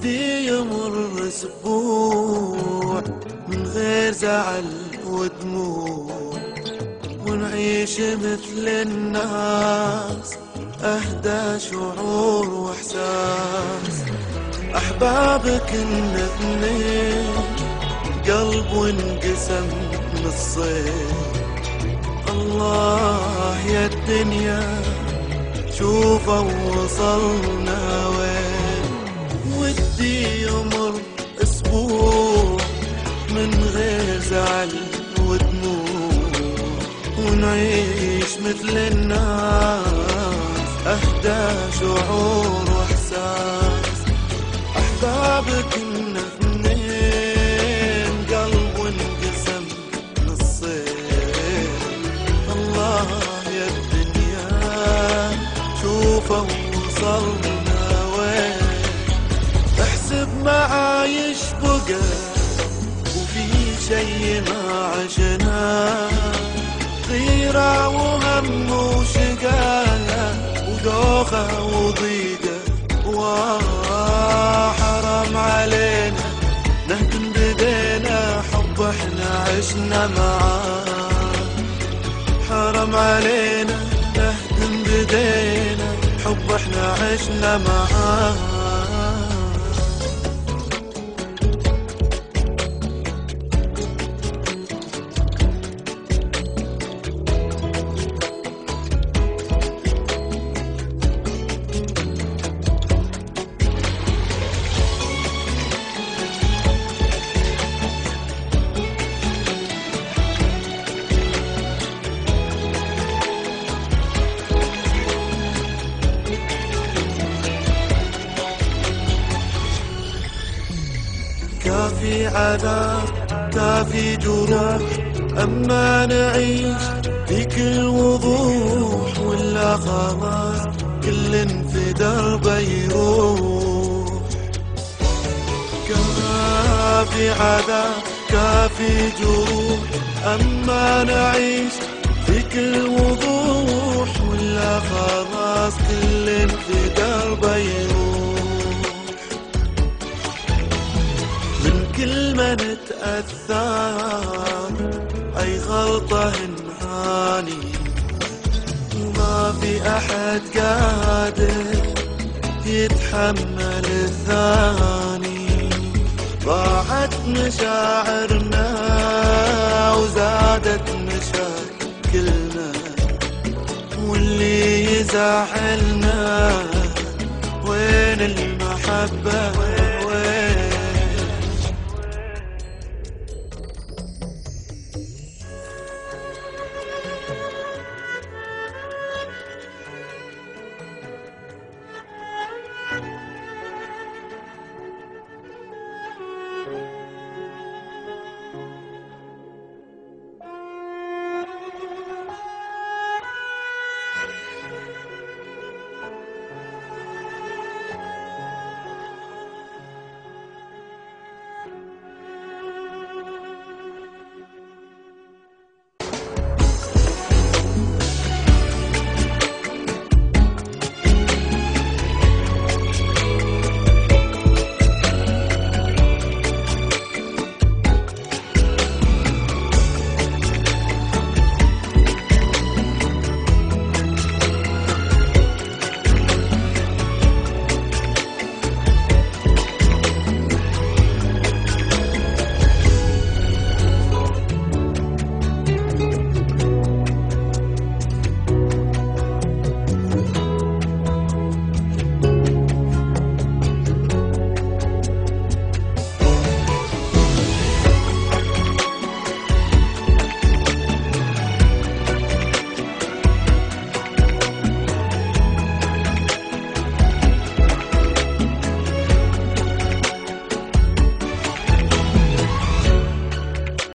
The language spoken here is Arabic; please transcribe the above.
ودي يمر أسبوع من غير زعل ودموع ونعيش مثل الناس أهدى شعور وإحساس. أحبابك كنا اثنين قلب وانقسم نصين الله يا الدنيا شوفوا وصلنا وين. ودي يمر أسبوع من غير زعل ودموع ونعيش مثل الناس. أهدى شعور وإحساس. أحبابك كنا اثنين قلب وانقسم نصين الله يا الدنيا. شوفوا وصلنا. احسب معايش بقى وفي شي ما عشناه غيرة وهم وشقايا ودوخة وضيقة. وحرام علينا نهدم بدينا حب إحنا عشنا معاه. حرام علينا نهدم بدينا حب إحنا عشنا معاه. كافي عذاب كافي جروح أما نعيش في كل وضوح ولا خلاص كل في دربه يروح كافي عذاب كافي جروح أما نعيش في كل وضوح ولا خلاص كل من نتأثر. أي غلطة نعاني. وما في أحد قادر يتحمل الثاني. ضاعت مشاعرنا وزادت مشاكلنا. واللي يزعلنا وين المحبة؟